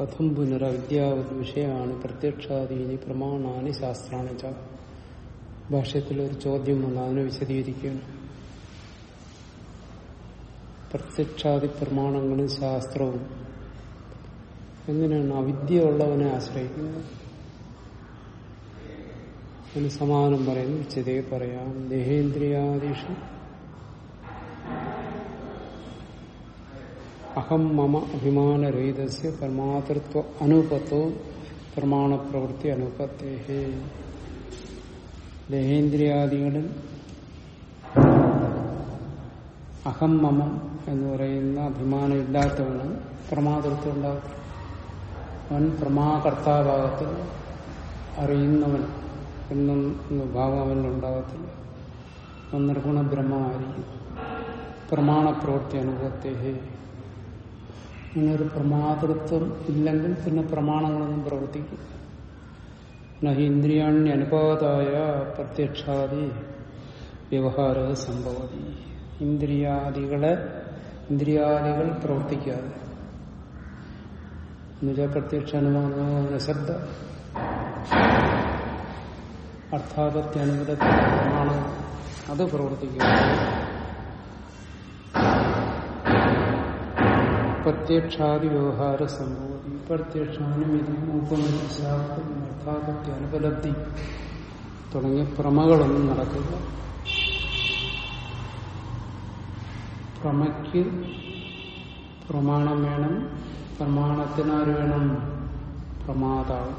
കഥം പുനരവിദ്യാവത് വിഷയമാണ്. പ്രത്യക്ഷാദീനി പ്രമാണാനി ശാസ്ത്രാണി ച. ഒരു ചോദ്യം വന്നു. അതിനെ വിശദീകരിക്കുകയാണ് പ്രത്യക്ഷാദി പ്രമാണങ്ങളും ശാസ്ത്രവും. എങ്ങനെയാണ് അവിദ്യ ഉള്ളവനെ ആശ്രയിക്കുന്നത്? അതിന് സമാനം പറയുന്നു. വിശദയെ പറയാം. ദേഹേന്ദ്രിയാദിഷു അഹം മമ അഭിമാനരഹിതസ്യ പരമാതൃത്വ അനുപത്തോ പ്രമാണപ്രവൃത്തി അനുപത്തേഹേ. ദേഹേന്ദ്രിയാദികളിൽ അഹം മമം എന്ന് പറയുന്ന അഭിമാനം ഇല്ലാത്തവന് പ്രമാതൃത്വം ഉണ്ടാകും അവൻ പ്രമാകർത്താഭാഗത്തിൽ അറിയുന്നവൻ എന്ന ഭാവം അവനുണ്ടാകത്തില്ല അവൻ നിർഗുണ ബ്രഹ്മമായിരിക്കും. പ്രമാണപ്രവൃത്തി അനുഭവത്തേഹേ ഒരു പ്രമാതൃത്വം ഇല്ലെങ്കിൽ പിന്നെ പ്രമാണങ്ങളൊന്നും പ്രവർത്തിക്കും. നഹി ഇന്ദ്രിയാണ്യ അനുപാതായ പ്രത്യക്ഷാദി വ്യവഹാര സംഭവതി. ഇന്ദ്രിയാദികളെ ഇന്ദ്രിയാദികൾ പ്രവർത്തിക്കാതെ. എന്നുവെച്ചാൽ പ്രത്യക്ഷ അനുമാനമായ ശബ്ദ. അർത്ഥാപത്യ അനുകൂലത്തിൽ പ്രമാണം അത് പ്രവർത്തിക്കുക പ്രത്യക്ഷാദി വ്യവഹാര സംഭവം പ്രത്യക്ഷാനും അർത്ഥാപത്തി അനുപലബ്ധി തുടങ്ങിയ പ്രമകളൊന്നും നടക്കില്ല. പ്രമയ്ക്ക് പ്രമാണം വേണം പ്രമാണത്തിനാര് വേണം? പ്രമാതാവ്.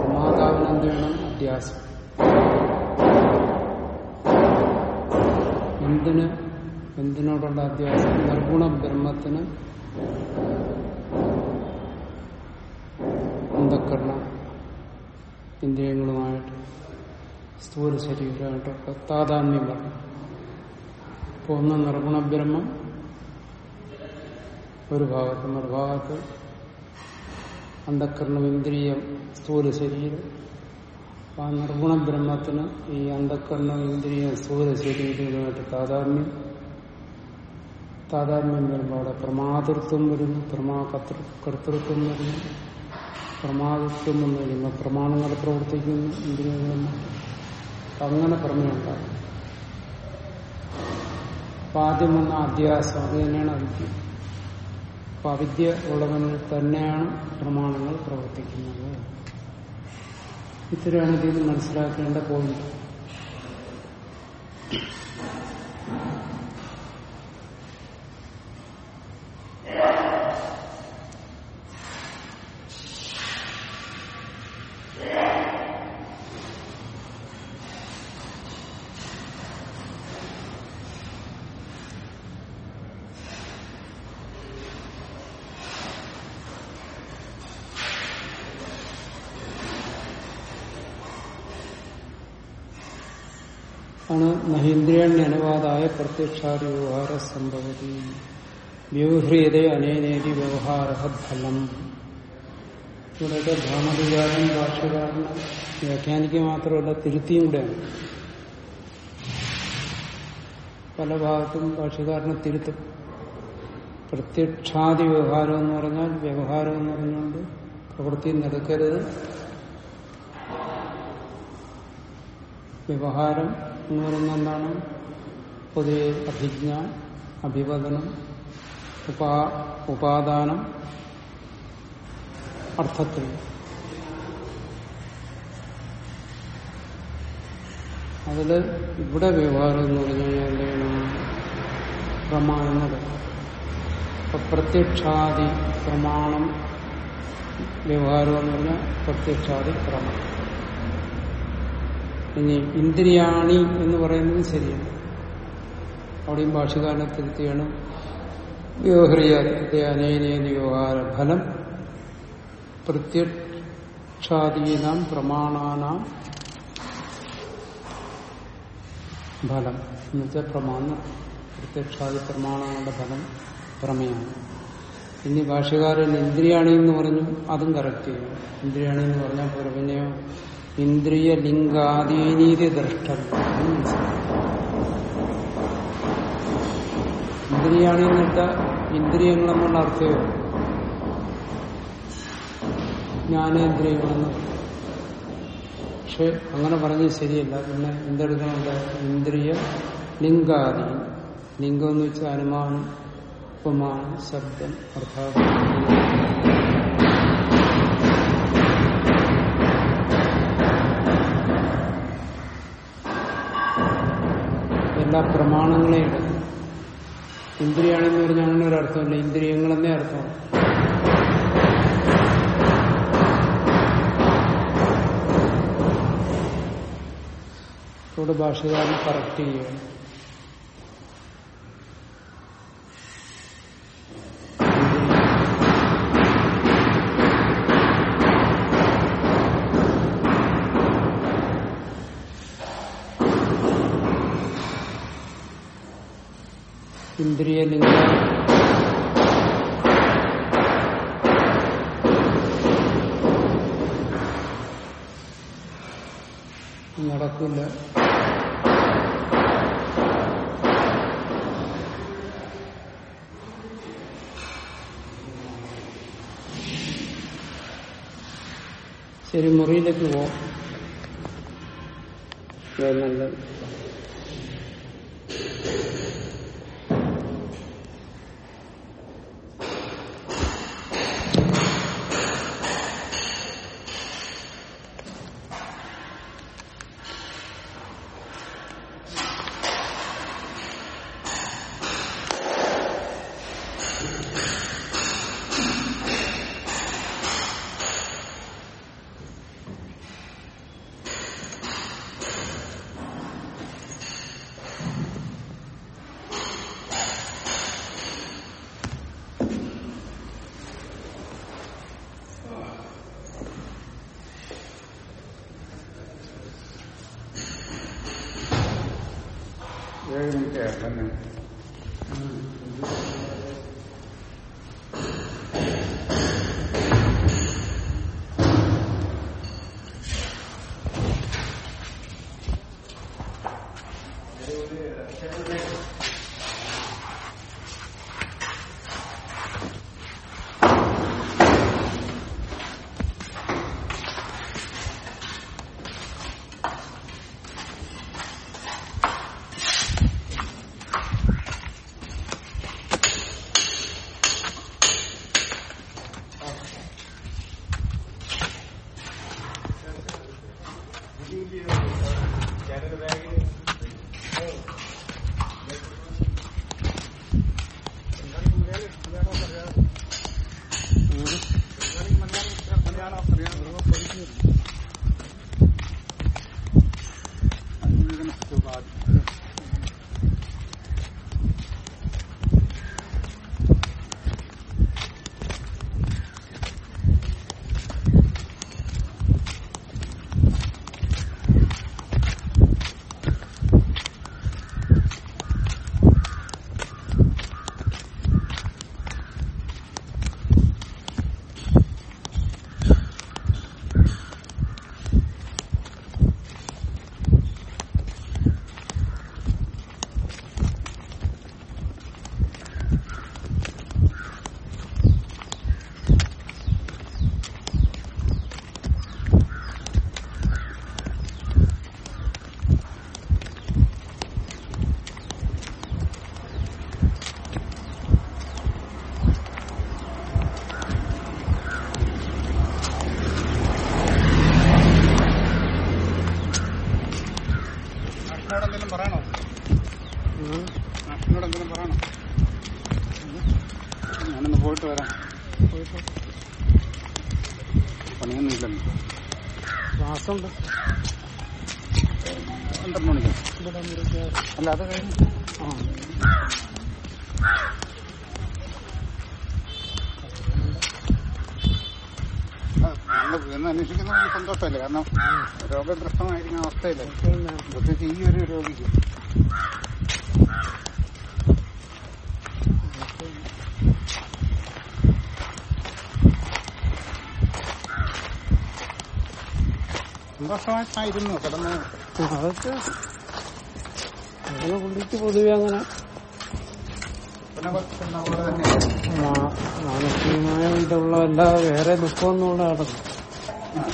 പ്രമാതാവിന് എന്ത് വേണം? അധ്യാസം. എന്തിന് എന്തിനോടുള്ള അധ്യാസം? നിർഗുണ ബ്രഹ്മത്തിന് അന്ധക്കരണം ഇന്ദ്രിയങ്ങളുമായിട്ട് സ്ഥൂല ശരീരമായിട്ടൊക്കെ താതാന്യം പറഞ്ഞു. അപ്പോൾ ഒന്ന് നിർഗുണ ബ്രഹ്മം ഒരു ഭാഗത്ത് മറുഭാഗത്ത് അന്ധക്കരണം ഇന്ദ്രിയം സ്ഥൂല ശരീരം. ആ നിർഗുണ ബ്രഹ്മത്തിന് ഈ അന്ധക്കരണം ഇന്ദ്രിയം സ്ഥൂല ശരീരങ്ങളുമായിട്ട് താതാത്മ്യം താതാത്മ്യം വരുമ്പോൾ അവിടെ പ്രമാതൃത്വം വരുന്നു പ്രമാ കർത്തൃത്വം വരുന്നു പ്രമാതൃത്വം എന്ന് കഴിയുമ്പോൾ പ്രമാണങ്ങൾ പ്രവർത്തിക്കുന്നു ഇന്ദ്രിയങ്ങളും അങ്ങനെ പ്രമേയുണ്ടാകും അപ്പൊ ആദ്യം വന്ന അധ്യാസം അത് തന്നെയാണ് അവിദ്യ. അപ്പൊ അവിദ്യ ഉള്ളവനിൽ തന്നെയാണ് പ്രമാണങ്ങൾ പ്രവർത്തിക്കുന്നത്. ഇത്തരമാണ് ഇതിൽ മനസ്സിലാക്കേണ്ട പോയിന്റ് ആണ് നഹീന്ദ്രിയണ്യ അനുവാദായ പ്രത്യക്ഷാദി വ്യവഹാര സംഭവതി വ്യൂഹ്രിയത അനേനേതി വ്യവഹാര ഫലം. ഇവിടെയൊക്കെ ഭ്രാമതികാരൻ ഭാഷകാരൻ വ്യാഖ്യാനിക്കുക മാത്രമല്ല തിരുത്തിയും കൂടെയാണ്. പല ഭാഗത്തും ഭാഷകാരനെ തിരുത്തും. പ്രത്യക്ഷാദി വ്യവഹാരം എന്ന് പറഞ്ഞാൽ വ്യവഹാരം എന്ന് പറഞ്ഞുകൊണ്ട് പ്രവൃത്തി നടക്കരുത് വ്യവഹാരം എന്ന് പറയുന്നത് എന്താണ്? പൊതുവെ അഭിജ്ഞ അഭിവദനം ഉപാ ഉപാദാനം അർത്ഥത്തിൽ. അതിൽ ഇവിടെ വ്യവഹാരം എന്ന് പറഞ്ഞു കഴിഞ്ഞാൽ പ്രമാണങ്ങൾ പ്രത്യക്ഷാദി പ്രമാണം വ്യവഹാരം എന്ന് പറഞ്ഞാൽ പ്രത്യക്ഷാദി പ്രമാണം. ഇനി ഇന്ദ്രിയാണി എന്ന് പറയുന്നത് ശരിയാണ്. അവിടെയും ഭാഷകാരനെ തിരുത്തിയാണ്. വ്യവഹരിയാതെ അനേനേന വ്യവഹാര ഫലം പ്രത്യക്ഷാദീനാം പ്രമാണാനാം ഫലം. എന്നുവെച്ചാൽ പ്രമാണം പ്രത്യക്ഷാദി പ്രമാണങ്ങളുടെ ഫലം പ്രമേയാണ് ഇനി ഭാഷകാരൻ ഇന്ദ്രിയാണി എന്ന് പറഞ്ഞു അതും കറക്റ്റ് ചെയ്യും. ഇന്ദ്രിയാണി എന്ന് പറഞ്ഞാൽ പിന്നെയോ ഇന്ദ്രിയ ലിംഗാദീനീതി ദ്രഷ്ടം ഇന്ദ്രിയാണി എന്നിട്ട് ഇന്ദ്രിയങ്ങളെന്നുള്ള അർത്ഥമോ ജ്ഞാനേന്ദ്രിയങ്ങളെന്ന്. പക്ഷെ അങ്ങനെ പറഞ്ഞത് ശരിയല്ല. പിന്നെ എന്തെടുക്കണുണ്ട് ഇന്ദ്രിയ ലിംഗാദി. ലിംഗം എന്ന് വെച്ചാൽ അനുമാനം ഉപമാനം ശബ്ദം അർത്ഥാത് എല്ലാ പ്രമാണങ്ങളെയും ഇന്ദ്രിയാണെന്ന് പറഞ്ഞാൽ അങ്ങനെ ഒരു അർത്ഥമില്ല. ഇന്ദ്രിയങ്ങളെന്നേ അർത്ഥമാണ് ഇവിടെ ഭാഷകാരൻ കറക്റ്റ് ചെയ്യുകയാണ്. ഇന്ദ്രിയ ലിംഗ നടക്കില്ല ശരി മുറിയിലേക്ക് പോവാം. നല്ലത്. Пока. അല്ല അത് കഴിഞ്ഞു. നമ്മൾ എന്ന് സന്തോഷമല്ലേ? കാരണം രോഗഗ്രസ്തമായിരിക്കുന്ന അവസ്ഥയില്ലേ? പ്രത്യേകിച്ച് ഈ ഒരു രോഗിക്ക്. സന്തോഷമായിട്ടായിരുന്നു. കിടന്ന് അതൊക്കെ അങ്ങനെ പുള്ളിക്ക് പൊതുവെ അങ്ങനെ മാനസികമായ ഇതുള്ള അല്ലാതെ വേറെ ഇവിടെ നടക്കും ആ.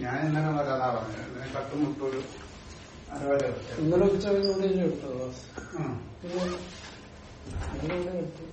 ഞാൻ ഇന്നലെ വരെ അതാ പറഞ്ഞത് ഇതിനെ കട്ടുമുട്ടൊരു അരവരെ വെച്ചത്. ഇന്നലെ ഉച്ച കഴിഞ്ഞ കിട്ടോ ആ. ഇന്നലെ കിട്ടും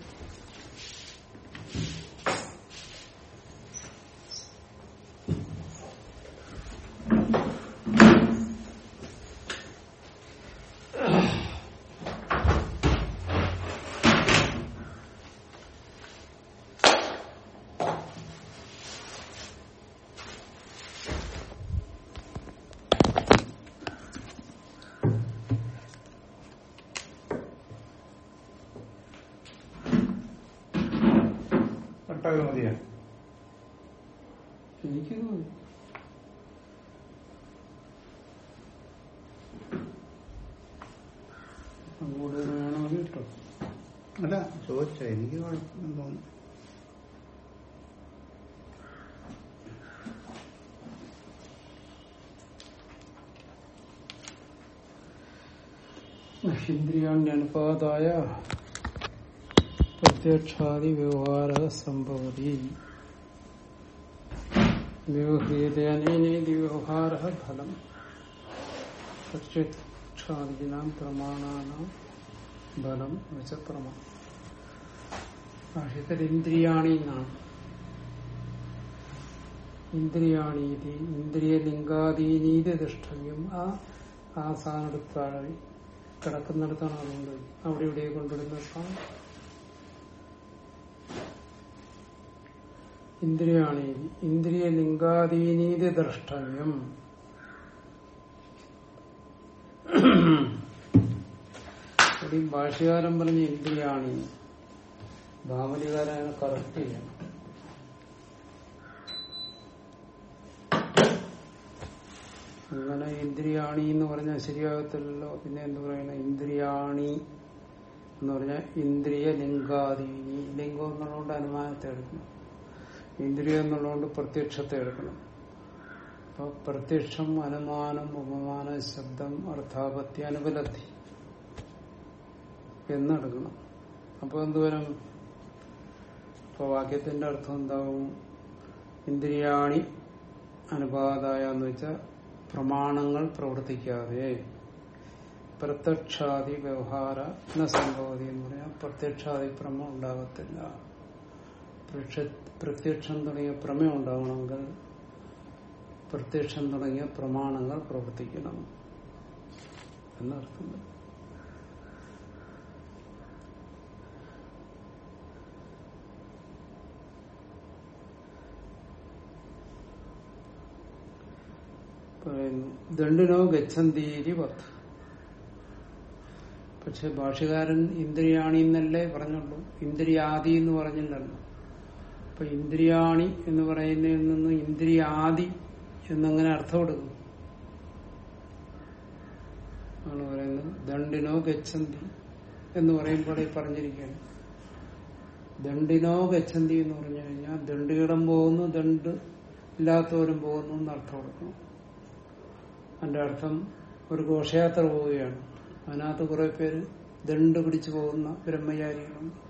ഒട്ടകം മതിയോ എനിക്ക് തോന്നി കൂടുതൽ വേണമെങ്കിൽ കിട്ടും അല്ല ചോദിച്ച എനിക്ക് കുഴപ്പമൊന്നും തോന്നുന്നു ഇന്ദ്രിയാണ്യനുപാതായ പ്രത്യക്ഷാദി വ്യവഹാര സംഭവതി. വ്യവഹ്രിയതേനേതി വ്യവഹാര ഫലം. പ്രത്യക്ഷാദിനാം പ്രമാണാനാം ഫലം വെച്ച ഭാഷത്തിൽ ഇന്ദ്രിയാണി എന്നാണ് ഇന്ദ്രിയാണീതി ഇന്ദ്രിയ ലിംഗാദീനീതി ദൃഷ്ടവ്യം ആ ആ സാധനം കിടക്കുന്നിടത്താണ് അതുകൊണ്ട് അവിടെ ഇവിടെ കൊണ്ടുവരുന്ന സാധനം ഇന്ദ്രിയാണീതി ഇന്ദ്രിയ ലിംഗാദീനീതി ദ്രഷ്ടവ്യം ഇവിടെ ഭാഷകാരൻ പറഞ്ഞ ഇന്ദ്രിയാണ് ഭാമലികാരനെ കറക്റ്റ് ചെയ്യണം അങ്ങനെ ഇന്ദ്രിയാണി എന്ന് പറഞ്ഞാൽ ശരിയാകത്തില്ലല്ലോ. പിന്നെ എന്ത് പറയണ? ഇന്ദ്രിയാണി എന്ന് പറഞ്ഞാൽ ഇന്ദ്രിയ ലിംഗാദീനി ലിംഗം എന്നുള്ളതുകൊണ്ട് അനുമാനത്തെ എടുക്കണം. ഇന്ദ്രിയം എന്നുള്ളതുകൊണ്ട് പ്രത്യക്ഷത്തെ എടുക്കണം. അപ്പൊ പ്രത്യക്ഷം അനുമാനം ഉപമാനം ശബ്ദം അർത്ഥാപത്തി അനുപലബ്ധി. എന്നെടുക്കണം അപ്പൊ എന്തുവരും? ഇപ്പൊ വാക്യത്തിന്റെ അർത്ഥം എന്താവും? ഇന്ദ്രിയാണി അനുപാതായ എന്ന് വെച്ചാൽ പ്രമാണങ്ങൾ പ്രവർത്തിക്കാതെ പ്രത്യക്ഷാദി വ്യവഹാര സംഭവതി എന്ന് പറഞ്ഞാൽ പ്രത്യക്ഷാദി ഭ്രമം ഉണ്ടാകത്തില്ല പ്രത്യക്ഷം തുടങ്ങിയ ഭ്രമം ഉണ്ടാവണമെങ്കിൽ പ്രത്യക്ഷം തുടങ്ങിയ പ്രമാണങ്ങൾ പ്രവർത്തിക്കണം. എന്നർത്ഥം. പറയുന്നു. ദണ്ഡിനോ ഗച്ഛന്തീരി വത്ത് പക്ഷെ ഭാഷകാരൻ ഇന്ദ്രിയാണി എന്നല്ലേ പറഞ്ഞുള്ളൂ. ഇന്ദ്രിയാദി എന്ന് പറഞ്ഞില്ലല്ലോ. അപ്പൊ ഇന്ദ്രിയാണി എന്ന് പറയുന്നതിൽ നിന്ന് ഇന്ദ്രിയാദി എന്നങ്ങനെ അർത്ഥം എടുക്കും ആണ് പറയുന്നത്. ദണ്ഡിനോ ഗച്ഛന്തി എന്ന് പറയുമ്പോൾ പറഞ്ഞിരിക്കുകയാണ്. ദണ്ഡിനോ ഗച്ഛന്തി എന്ന് പറഞ്ഞു കഴിഞ്ഞാൽ ദണ്ഡിയിടം പോകുന്നു ദണ്ട് ഇല്ലാത്തവരും പോകുന്നു എന്ന് അർത്ഥം കൊടുക്കണം അതിന്റെ അർത്ഥം ഒരു ഘോഷയാത്ര പോവുകയാണ്. അതിനകത്ത് കുറെ പേര് ദണ്ട് പിടിച്ചു പോകുന്ന ബ്രഹ്മചാരികളുണ്ട്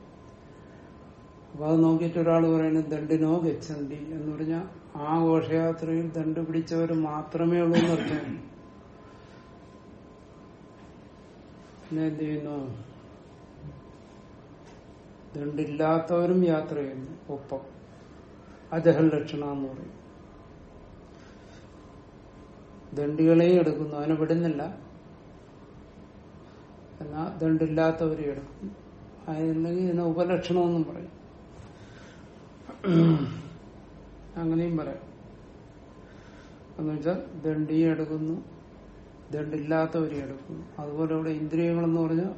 അപ്പൊ അത് നോക്കിയിട്ട് ഒരാൾ പറയുന്നത് ദണ്ടിനോ ഗച്ചണ്ടി എന്ന് പറഞ്ഞാൽ ആ ഘോഷയാത്രയിൽ ദണ്ട് പിടിച്ചവർ മാത്രമേ ഉള്ളൂ എന്ന് അർത്ഥം. പിന്നെ എന്ത് ചെയ്യുന്നു? ദണ്ടില്ലാത്തവരും യാത്ര ചെയ്യുന്നു. ഒപ്പം. അജഹൽ ലക്ഷണ എന്ന് പറയും. ദണ്ഡികളെയും എടുക്കുന്നു. അവനെ വിടുന്നില്ല എന്നാ ദണ്ടില്ലാത്തവരെ എടുക്കും. അതില്ലെങ്കിൽ ഇതിനെ ഉപലക്ഷണമെന്നും പറയും. അങ്ങനെയും പറയാം. എന്നുവെച്ചാൽ ദണ്ഡിയെ എടുക്കുന്നു. ദണ്ടില്ലാത്തവരെ എടുക്കുന്നു. അതുപോലെ ഇവിടെ ഇന്ദ്രിയങ്ങളെന്ന് പറഞ്ഞാൽ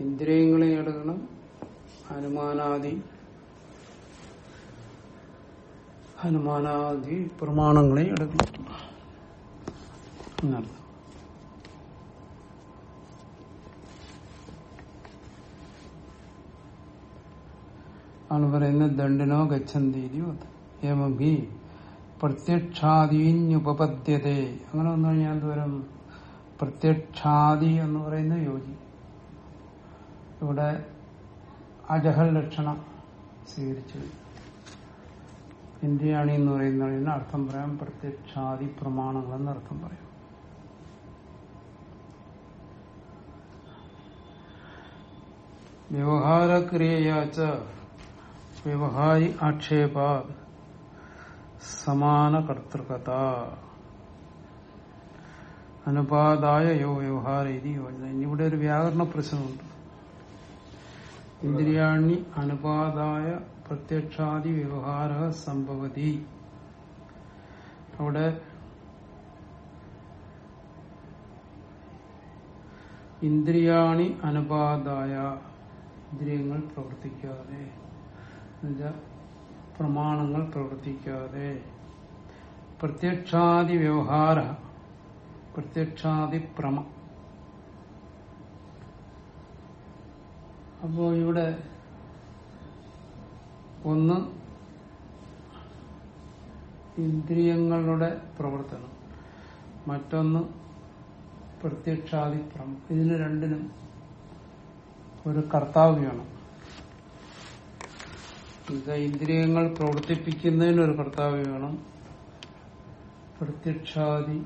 ഇന്ദ്രിയങ്ങളെ എടുക്കണം. അനുമാനാദി ഹനുമാനാദി പ്രമാണങ്ങളെ എടുക്കണം എന്നർത്ഥം ആണ് പറയുന്നത് ദണ്ഡിനോ ഗച്ഛന്തീരിയോ ഏമഭി പ്രത്യക്ഷാദീന്യുപപദ്യതേ അങ്ങനെ വന്നു കഴിഞ്ഞാൽ എന്തുവരും പ്രത്യക്ഷാദി എന്ന് പറയുന്ന യോഗി ഇവിടെ അജഹൽ ലക്ഷണം സ്വീകരിച്ചു. ഇന്ദ്രിയാണി എന്ന് പറയുന്നതിന് അർത്ഥം പറയാം പ്രത്യക്ഷാദി പ്രമാണങ്ങൾ എന്ന് അർത്ഥം പറയാം. വ്യവഹാരക്രിയയാച്ച വ്യവഹാരി ആക്ഷേപ സമാന കർത്തൃകത അനുപാതായ യോ വ്യവഹാര ഇതി യോജന. ഇവിടെ ഒരു വ്യാകരണ പ്രശ്നമുണ്ട്. ഇന്ദ്രിയാണി അനുപാതായ പ്രത്യക്ഷാദി വ്യവഹാര സംഭവതി. അവിടെ ഇന്ദ്രിയാണി അനുപാതായ ഇന്ദ്രിയങ്ങൾ പ്രവർത്തിക്കാതെ പ്രമാണങ്ങൾ പ്രവർത്തിക്കാതെ. പ്രത്യക്ഷാദി വ്യവഹാര പ്രത്യക്ഷാദി പ്രമ. അപ്പോ ഇവിടെ ഒന്ന് ഇന്ദ്രിയങ്ങളുടെ പ്രവർത്തനം മറ്റൊന്ന് പ്രത്യക്ഷാദി പ്രമ. ഇതിന് രണ്ടിനും ഒരു കർത്താവ് വേണം. ഇന്ദ്രിയങ്ങൾ പ്രവർത്തിപ്പിക്കുന്നതിന് ഒരു കർത്താവ് വേണം. പ്രത്യക്ഷാദി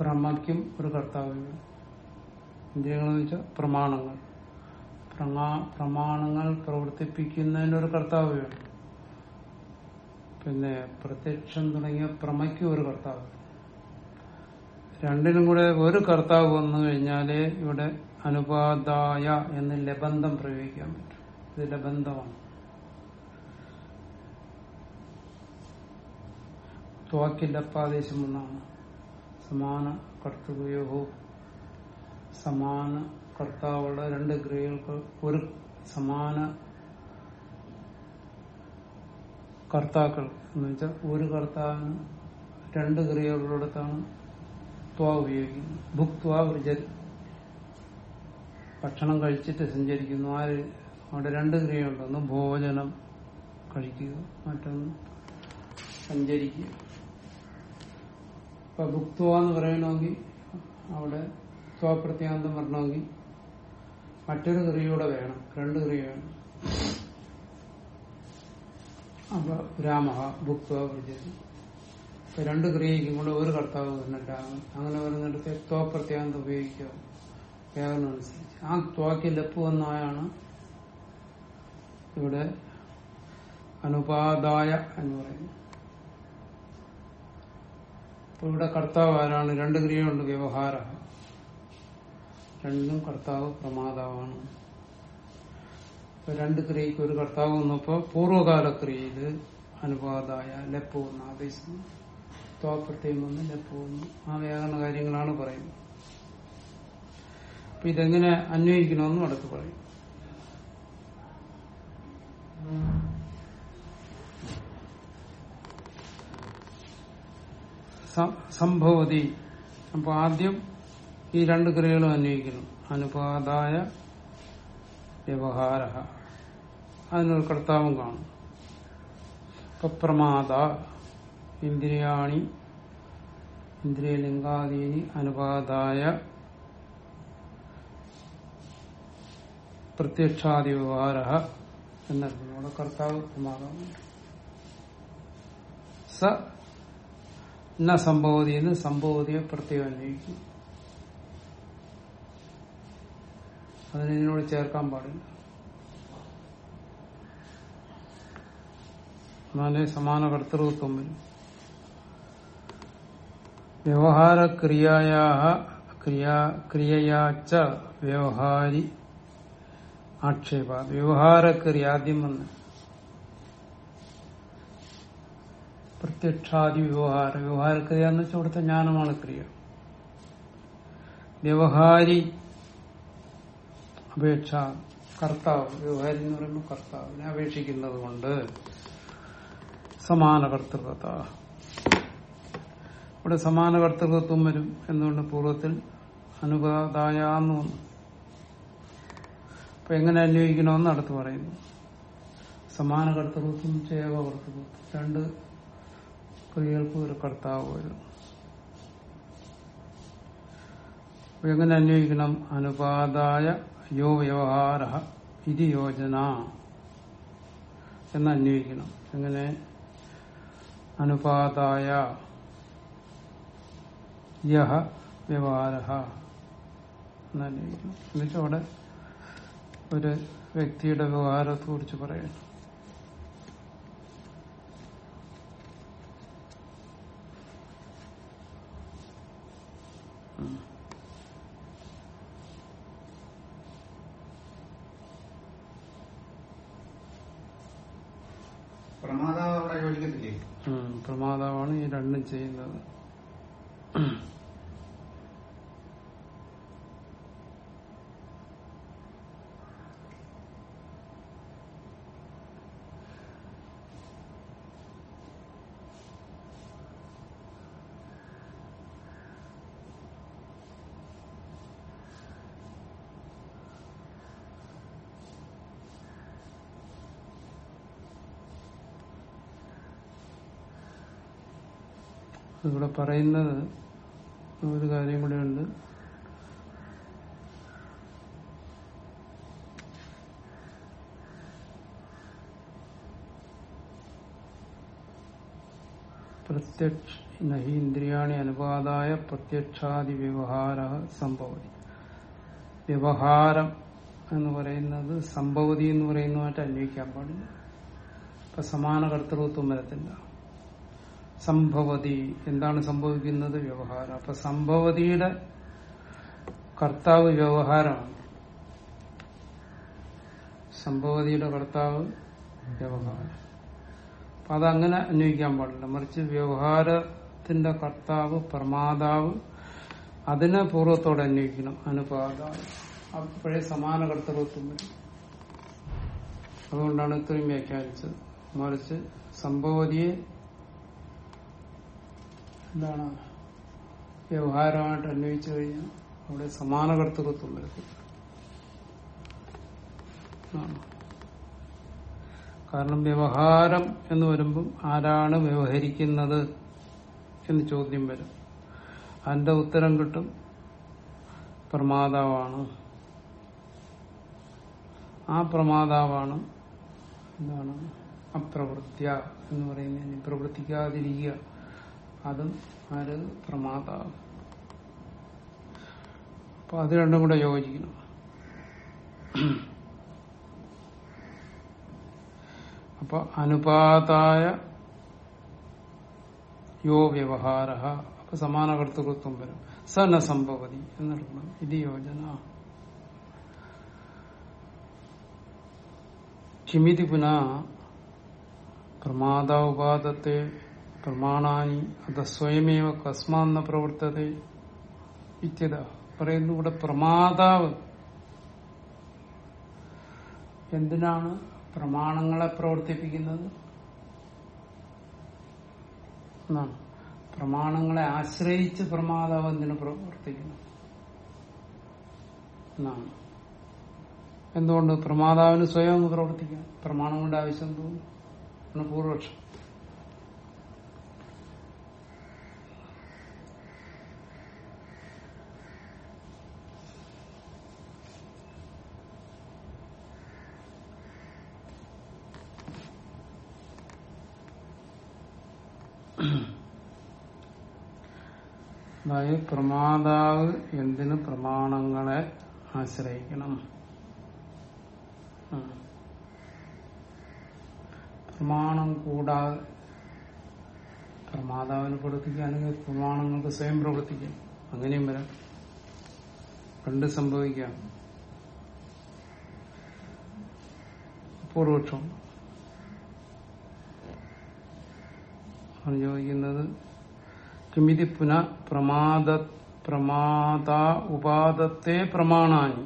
പ്രമയ്ക്കും ഒരു കർത്താവ് വേണം. ഇന്ദ്രിയങ്ങൾ എന്ന് വെച്ചാൽ പ്രമാണങ്ങൾ. പ്രമാ- പ്രമാണങ്ങൾ പ്രവർത്തിപ്പിക്കുന്നതിന് ഒരു കർത്താവ് വേണം. പിന്നെ പ്രത്യക്ഷം തുടങ്ങിയ പ്രമയ്ക്കും ഒരു കർത്താവ്. രണ്ടിനും കൂടെ ഒരു കർത്താവ് വന്നു കഴിഞ്ഞാലേ ഇവിടെ അനുപാതായ എന്ന് ലബന്ധം പ്രയോഗിക്കാൻ പറ്റും. ഇത് ലബന്ധമാണ്. ത്വാക്കില്ലപ്പാദേശം ഒന്നാണ്. സമാന കർത്തവ്യോ സമാന കർത്താവുള്ള രണ്ട് ക്രിയകൾക്ക് ഒരു സമാന കർത്താക്കൾ എന്ന് വെച്ചാൽ ഒരു കർത്താവിന് രണ്ട് ക്രിയകളുള്ളിടത്താണ് ത്വ ഉപയോഗിക്കുന്നത്. ഭുക്വ വൃജൽ ഭക്ഷണം കഴിച്ചിട്ട് സഞ്ചരിക്കുന്നു. ആര് അവിടെ രണ്ട് ക്രിയയുണ്ട് ഒന്ന് ഭോജനം കഴിക്കുക മറ്റൊന്ന് സഞ്ചരിക്കുക. ഇപ്പൊ ഭുക്തുവ എന്ന് പറയണമെങ്കിൽ അവിടെ സ്വപ്രത്യാന്തം വരണമെങ്കിൽ മറ്റൊരു ക്രിയയൂടെ വേണം. രണ്ട് ക്രിയ വേണം. അപ്പൊ രാമ വൃജതി രണ്ട് ക്രിയയ്ക്കും കൂടെ ഒരു കർത്താവ് തന്നെ അങ്ങനെ വരുന്നിടത്ത് ത്വപ്രത്യാന്തം ഉപയോഗിക്കുക വ്യാകരണം ആ ത്വാക്ക് ലപ്പ് വന്നായാണ് ഇവിടെ അനുപാതായ എന്ന് പറയുന്നത്. അപ്പൊ ഇവിടെ കർത്താവ് ആരാണ്? രണ്ട് ക്രിയയുണ്ട് വ്യവഹാര. രണ്ടും കർത്താവ് പ്രമാതാവാണ്. രണ്ട് ക്രിയക്ക് ഒരു കർത്താവ് വന്നപ്പോ പൂർവകാല ക്രിയയിൽ അനുപാതായ ലപ്പ് വന്ന ആദേശം ത്വാപ്രത്യം വന്ന് ലപ്പ് വന്നു ആ വ്യാകരണ കാര്യങ്ങളാണ് പറയുന്നത്. അപ്പൊ ഇതെങ്ങനെ അന്വയിക്കണമെന്നും അടുത്ത് പറയും. സംഭവതി. അപ്പൊ ആദ്യം ഈ രണ്ട് ക്രിയകളും അന്വയിക്കുന്നു അനുപാതായ വ്യവഹാര അതിനൊരു കർത്താവും കാണും. ഇപ്പൊ പ്രമാദ ഇന്ദ്രിയാണി ഇന്ദ്രിയലിംഗാദീനി അനുപാതായ പ്രത്യക്ഷാദി വ്യവഹാര എന്നർത്ഥം അവിടെ കർത്താവ് ന സംഭവതി എന്ന് സംഭവതിയെ പ്രത്യേകം അന്വയിക്കും അതിന് ഇതിനോട് ചേർക്കാൻ പാടില്ല. എന്നാലേ സമാന കർത്തൃത്വം വരും. വ്യവഹാരക്രിയയാ ക്രിയാ ക്രിയയാച്ച വ്യവഹാരി ആക്ഷേപ വ്യവഹാരക്കറി ആദ്യം വന്ന്. പ്രത്യക്ഷാദി വ്യവഹാര വ്യവഹാരക്രിയ എന്ന് വെച്ചാൽ ഇവിടുത്തെ ജ്ഞാനമാണ് ക്രിയ. വ്യവഹാരി അപേക്ഷ കർത്താവ് വ്യവഹാരി എന്ന് പറയുമ്പോൾ കർത്താവിനെ അപേക്ഷിക്കുന്നത് കൊണ്ട് സമാന കർത്തൃകത ഇവിടെ സമാന കർത്തൃകത്വം വരും എന്നുകൊണ്ട് പൂർവത്തിൽ അനുപാതായ എന്ന് വന്നു അപ്പൊ എങ്ങനെ അന്വയിക്കണമെന്ന് അടുത്ത് പറയുന്നു. സമാന കർത്തൃത്വം ചേവ കർത്തൃത്വം രണ്ട് ക്രിയകൾക്ക് ഒരു കർത്താവ് വരും. എങ്ങനെ അന്വയിക്കണം അനുപാതായ യോ വ്യവഹാര ഇത് യോജന എന്ന് അന്വയിക്കണം എങ്ങനെ? അനുപാതായ യഹ വ്യവഹാര എന്നന്വയിക്കണം എന്നുവെച്ചാൽ അവിടെ ഒരു വ്യക്തിയുടെ വ്യവഹാരത്തെ കുറിച്ച് ഉം. പ്രമാതാവാണ് ഈ രണ്ടും ചെയ്യുന്നത് ഇവിടെ പറയുന്നത് ഒരു കാര്യം കൂടെ ഉണ്ട്. പ്രത്യക്ഷ നഹി ഇന്ദ്രിയാണി അനുപാതായ പ്രത്യക്ഷാദി വ്യവഹാര സംഭവതി. വ്യവഹാരം എന്ന് പറയുന്നത് സംഭവതി എന്ന് പറയുന്നതുമായിട്ട് അന്വയിക്കാൻ പാടില്ല. ഇപ്പൊ സമാന കർത്തൃത്വം വരത്തില്ല. സംഭവതി. എന്താണ് സംഭവിക്കുന്നത്? വ്യവഹാരം. അപ്പൊ സംഭവതിയുടെ കർത്താവ് വ്യവഹാരമാണ്. സംഭവതിയുടെ കർത്താവ് വ്യവഹാരം. അപ്പൊ അതങ്ങനെ അന്വയിക്കാൻ പാടില്ല. മറിച്ച് വ്യവഹാരത്തിന്റെ കർത്താവ് പ്രമാതാവ് അതിനെ പൂർവത്തോടെ അന്വയിക്കണം. അനുപാത അപ്പോഴേ സമാന കർത്തൃത്വം വരും. അതുകൊണ്ടാണ് ഇത്രയും വ്യാഖ്യാനിച്ചത്. മറിച്ച് സംഭവതിയെ എന്താണ്? വ്യവഹാരമായിട്ട് അന്വയിച്ചു കഴിഞ്ഞാൽ അവിടെ സമാന കർത്തൃത്വം കാരണം വ്യവഹാരം എന്ന് വരുമ്പം ആരാണ് വ്യവഹരിക്കുന്നത് എന്ന് ചോദ്യം വരും. അതിന്റെ ഉത്തരം കിട്ടും പ്രമാതാവാണ്. ആ പ്രമാതാവാണ് എന്താണ്? അപ്രവൃത്യ എന്ന് പറയുന്നതിന് പ്രവർത്തിക്കാതിരിക്കുക. അതും ആര്? പ്രമാതാവ്. അപ്പൊ അത് രണ്ടും കൂടെ യോജിക്കണം. അപ്പൊ അനുപാതായ യോ വ്യവഹാര അപ്പൊ സമാന കർത്തൃത്വം വരും. സ ന സംഭവതി എന്നെടുക്കണം ഇത് യോജന. കിമിതി പുന പ്രമാദോപാദത്തെ പ്രമാണാനി അത് സ്വയമേവ കസ്മാന്ന പ്രവർത്തത ഇത്യത. പറയുന്നു ഇവിടെ പ്രമാതാവ്. എന്തിനാണ് പ്രമാണങ്ങളെ പ്രവർത്തിപ്പിക്കുന്നത്? എന്നാണ്. പ്രമാണങ്ങളെ ആശ്രയിച്ച് പ്രമാതാവ് എന്തിനു പ്രവർത്തിക്കുന്നു? എന്നാണ്. എന്തുകൊണ്ട് പ്രമാതാവിന് സ്വയം പ്രവർത്തിക്കാം പ്രമാണങ്ങളുടെ ആവശ്യം തോന്നുന്നു പൂർവക്ഷം അതായത് പ്രമാതാവ് എന്തിനു പ്രമാണങ്ങളെ ആശ്രയിക്കണം. പ്രമാണം കൂടാതെ പ്രമാതാവിന് പ്രവർത്തിക്കുകയാണെങ്കിൽ പ്രമാണങ്ങൾക്ക് സ്വയം പ്രവർത്തിക്കാം. അങ്ങനെയും വരാം. രണ്ട് സംഭവിക്കാം. പൂർവക്ഷം ചോദിക്കുന്നത് കിമിതി പുന പ്രമാദ പ്രമാദ ഉപാദത്തെ പ്രമാണാനി.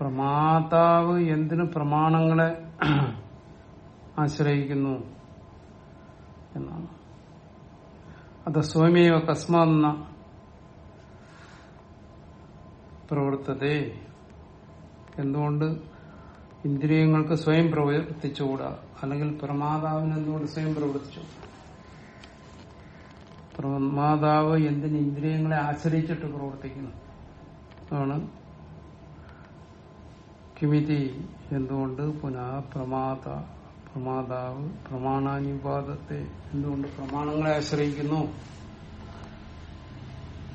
പ്രമാതാവ് എന്തിനു പ്രമാണങ്ങളെ ആശ്രയിക്കുന്നു എന്നാണ്. അത് സ്വയമേവ കസ്മാന്ന പ്രവർത്തതേ. എന്തുകൊണ്ട് ഇന്ദ്രിയങ്ങൾക്ക് സ്വയം പ്രവർത്തിച്ചുകൂടാ? അല്ലെങ്കിൽ പ്രമാതാവിന് എന്തുകൊണ്ട് സ്വയം പ്രവർത്തിച്ചു പ്രമാതാവ് എന്തിന് ഇന്ദ്രിയങ്ങളെ ആശ്രയിച്ചിട്ട് പ്രവർത്തിക്കുന്നു? ആണ് കിമിതി എന്തുകൊണ്ട് പുനഃ പ്രമാത പ്രമാതാവ് പ്രമാണാനുപാതത്തെ എന്തുകൊണ്ട് പ്രമാണങ്ങളെ ആശ്രയിക്കുന്നു?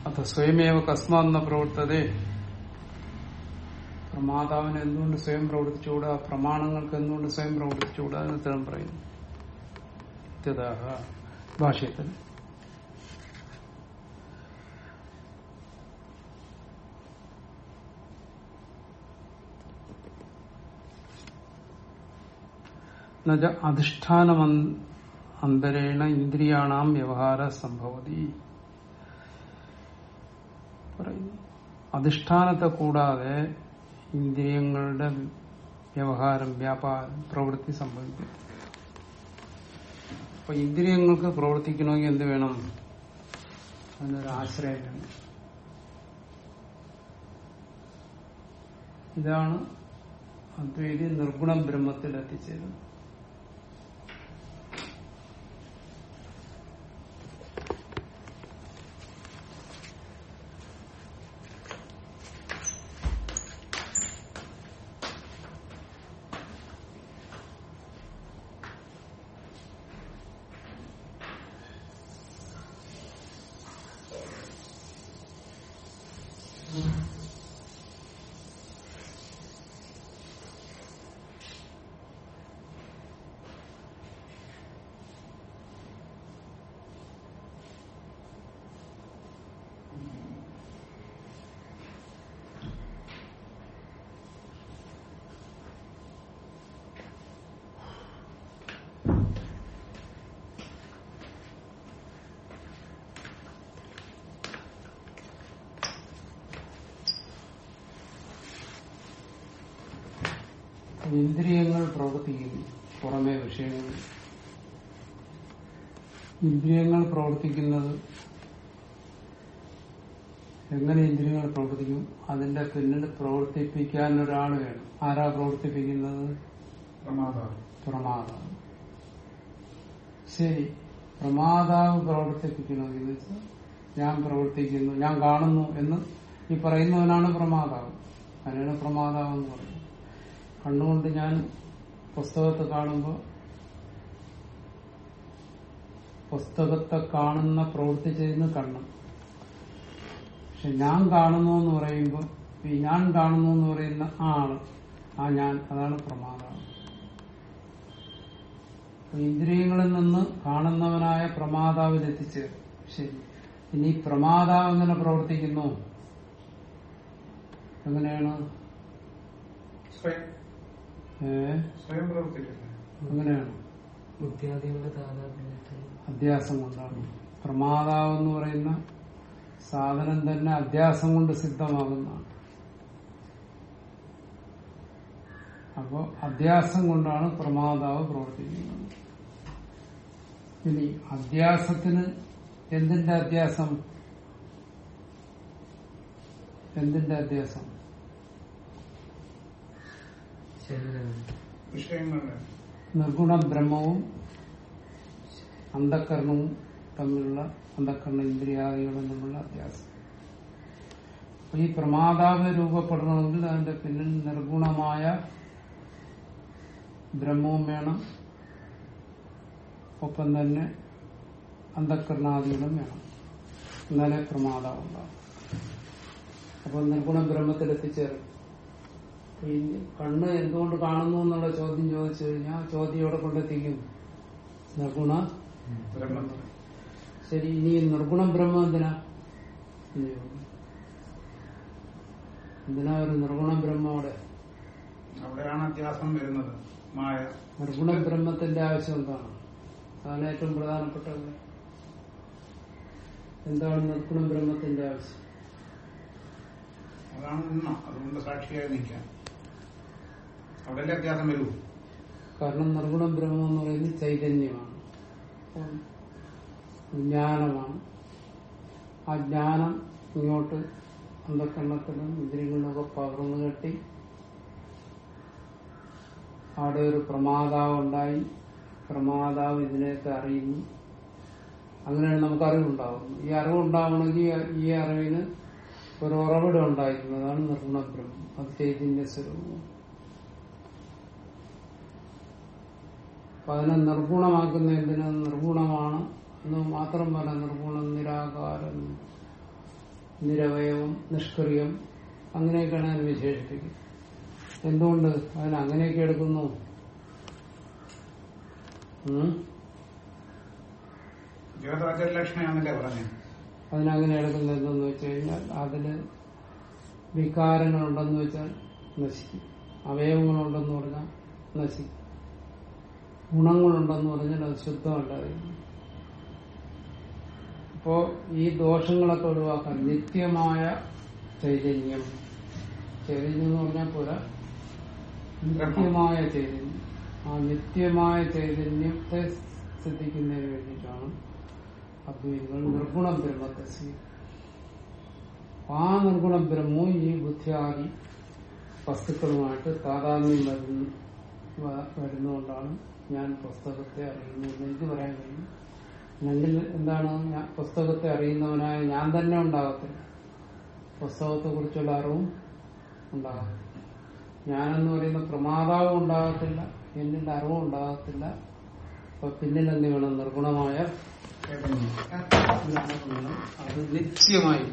അത് സ്വയമേവ കസ്മാന്ന പ്രവർത്തതേ. പ്രമാതാവിന് എന്തുകൊണ്ട് സ്വയം പ്രവർത്തിച്ചുകൂടാ? പ്രമാണങ്ങൾക്ക് എന്തുകൊണ്ട് സ്വയം പ്രവർത്തിച്ചുകൂടാ എന്ന് ഇത്തരം പറയുന്നു. ഭാഷയത്തിൽ. അധിഷ്ഠാനം അന്തരേണ ഇന്ദ്രിയാണാം വ്യവഹാര സംഭവതി അധിഷ്ഠാനത്തെ കൂടാതെ ഇന്ദ്രിയങ്ങളുടെ വ്യവഹാരം വ്യാപാരം പ്രവൃത്തി സംഭവിക്കും. അപ്പൊ ഇന്ദ്രിയങ്ങൾക്ക് പ്രവർത്തിക്കണമെങ്കിൽ എന്ത് വേണം? അതിനൊരു ആശ്രയം വേണം ഇതാണ് അദ്വൈതി നിർഗുണ ബ്രഹ്മത്തിൽ എത്തിച്ചേരുന്നത്. ഇന്ദ്രിയങ്ങൾ പ്രവർത്തിക്കുന്നു. പുറമേ വിഷയങ്ങൾ. ഇന്ദ്രിയങ്ങൾ പ്രവർത്തിക്കുന്നത് എങ്ങനെ ഇന്ദ്രിയങ്ങൾ പ്രവർത്തിക്കും? അതിന്റെ പിന്നിൽ പ്രവർത്തിപ്പിക്കാൻ ഒരാൾ വേണം. ആരാ പ്രവർത്തിപ്പിക്കുന്നത്? പ്രമാതാവ്. ശരി. പ്രമാതാവ് പ്രവർത്തിപ്പിക്കണമെന്ന് വെച്ചാൽ ഞാൻ പ്രവർത്തിക്കുന്നു ഞാൻ കാണുന്നു എന്ന് ഈ പറയുന്നവനാണ് പ്രമാതാവ്. അതിനാണ് പ്രമാതാവ് എന്ന് പറയുന്നത്? കണ്ണുകൊണ്ട് ഞാൻ പുസ്തകത്തെ കാണുമ്പോൾ പുസ്തകത്തെ കാണുന്ന പ്രവൃത്തി ചെയ്യുന്ന കണ്ണ്. പക്ഷെ ഞാൻ കാണുന്നു എന്ന് പറയുമ്പോൾ ഈ ഞാൻ കാണുന്നു എന്ന് പറയുന്ന ആ ആൾ ആ ഞാൻ അതാണ് പ്രമാദം ഇന്ദ്രിയങ്ങളിൽ നിന്ന് കാണുന്നവനായ പ്രമാതാവിൽ എത്തിച്ചേരും. ശരി ഇനി പ്രമാതാവ് എങ്ങനെ പ്രവർത്തിക്കുന്നു? എങ്ങനെയാണ്? സ്വയം അധ്യാസം കൊണ്ടാണ്. പ്രമാതാവ് എന്ന് പറയുന്ന സാധനം തന്നെ അധ്യാസം കൊണ്ട് സിദ്ധമാകുന്നതാണ്. അപ്പോ അധ്യാസം കൊണ്ടാണ് പ്രമാതാവ് പ്രവർത്തിക്കുന്നത്. ഇനി അധ്യാസത്തിന് എന്തിന്റെ അധ്യാസം? എന്തിന്റെ അധ്യാസം? നിർഗുണ ബ്രഹ്മവും അന്ധക്കരണവും തമ്മിലുള്ള അന്ധക്കരണ ഇന്ദ്രിയാദികളും തമ്മിലുള്ള അഭ്യാസം അപ്പൊ ഈ പ്രമാതാവ് രൂപപ്പെടണമെങ്കിൽ അതിന്റെ പിന്നിൽ നിർഗുണമായ ബ്രഹ്മവും വേണം. ഒപ്പം തന്നെ അന്ധക്കരണാദികളും വേണം. എന്നാലേ പ്രമാതാവ് ഉണ്ടാവും അപ്പൊ നിർഗുണ ബ്രഹ്മത്തിൽ ഈ കണ്ണ് എന്തുകൊണ്ട് കാണുന്നു എന്നുള്ള ചോദ്യം ചോദിച്ചു കഴിഞ്ഞാൽ ചോദ്യം എവിടെ കൊണ്ടെത്തിക്കും നിർഗുണ ശരി ഇനി നിർഗുണ ബ്രഹ്മം എന്തിനാ? എന്തിനാ ഒരു നിർഗുണ ബ്രഹ്മം അവിടെ അവിടെയാണ് അത്യാസം വരുന്നത്. മായ. നിർഗുണ ബ്രഹ്മത്തിന്റെ ആവശ്യം എന്താണ്? അതാണ് ഏറ്റവും പ്രധാനപ്പെട്ടത്. എന്താണ് നിർഗുണ ബ്രഹ്മത്തിന്റെ ആവശ്യം? അതാണ് അതുകൊണ്ട് സാക്ഷിയായി നിൽക്കാം. അവിടെ അത്യാസം വരൂ. കാരണം നിർഗുണ ബ്രഹ്മം എന്ന് പറയുന്നത് ചൈതന്യമാണ്. ജ്ഞാനമാണ്. ആ ജ്ഞാനം ഇങ്ങോട്ട് അന്ധക്കരണത്തിലും ഇന്ദ്രിയങ്ങളിലൊക്കെ പകർന്നു കെട്ടി അവിടെ ഒരു പ്രമാതാവ് ഉണ്ടായി. പ്രമാതാവ് ഇതിനെയൊക്കെ അറിയുന്നു. അങ്ങനെയാണ് നമുക്ക് അറിവുണ്ടാവുന്നത്. ഈ അറിവുണ്ടാവണമെങ്കിൽ ഈ അറിവിന് ഒരു ഉറവിടം ഉണ്ടായിരുന്നതാണ് നിർഗുണ ബ്രഹ്മം. അത് ചൈതന്യ സ്വരൂപം. അപ്പൊ അതിനെ നിർഗുണമാക്കുന്ന എന്തിന്? നിർഗുണമാണ് എന്ന് മാത്രം പറഞ്ഞ നിർഗുണം നിരാകാരം നിരവയവം നിഷ്ക്രിയം അങ്ങനെയൊക്കെയാണ് അതിന് വിശേഷിപ്പിക്കുന്നത്. എന്തുകൊണ്ട് അതിന് അങ്ങനെയൊക്കെ എടുക്കുന്നു? അതിനങ്ങനെ എടുക്കുന്നത് എന്തെന്ന് വെച്ച് കഴിഞ്ഞാൽ അതിൽ വികാരങ്ങളുണ്ടെന്ന് വെച്ചാൽ നശിക്കും. അവയവങ്ങളുണ്ടെന്ന് പറഞ്ഞാൽ നശിക്കും. ഗുണങ്ങളുണ്ടെന്ന് പറഞ്ഞാൽ അത് ശുദ്ധമല്ലായിരുന്നു. അപ്പോ ഈ ദോഷങ്ങളൊക്കെ ഒഴിവാക്കാൻ നിത്യമായ ചൈതന്യം. ചൈതന്യം എന്ന് പറഞ്ഞാൽ പോരാ. നിത്യമായ ചൈതന്യം. ആ നിത്യമായ ചൈതന്യത്തെ ശ്രദ്ധിക്കുന്നതിന് വേണ്ടിയിട്ടാണ് അദ്വൈതങ്ങൾ നിർഗുണ ബ്രഹ്മത്തെ സ്വീകരിക്കുന്നത്. ആ നിർഗുണ ബ്രഹ്മവും ഈ ബുദ്ധിയാദി വസ്തുക്കളുമായിട്ട് താതാത്മ്യം വരുന്ന വ- വരുന്നതുകൊണ്ടാണ് ഞാൻ പുസ്തകത്തെ അറിയുന്നു. എന്ന് എനിക്ക് പറയാൻ കഴിയും. അല്ലെങ്കിൽ എന്താണ് ഞാൻ പുസ്തകത്തെ അറിയുന്നവനായ ഞാൻ തന്നെ ഉണ്ടാകത്തില്ല. പുസ്തകത്തെ കുറിച്ചുള്ള അറിവും ഉണ്ടാകും ഞാനെന്ന് പറയുന്ന പ്രമാതാവും ഉണ്ടാകത്തില്ല. എന്നിൽ അറിവും ഉണ്ടാകത്തില്ല. അപ്പൊ പിന്നിൽ എന്ത് വേണം നിർഗുണമായ അത് നിത്യമായി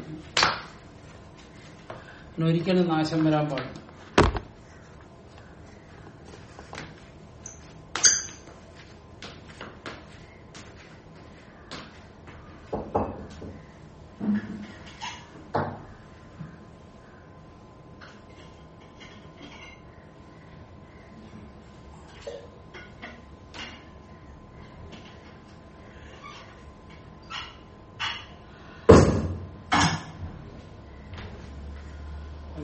ഒരിക്കലും നാശം വരാൻ പാടില്ല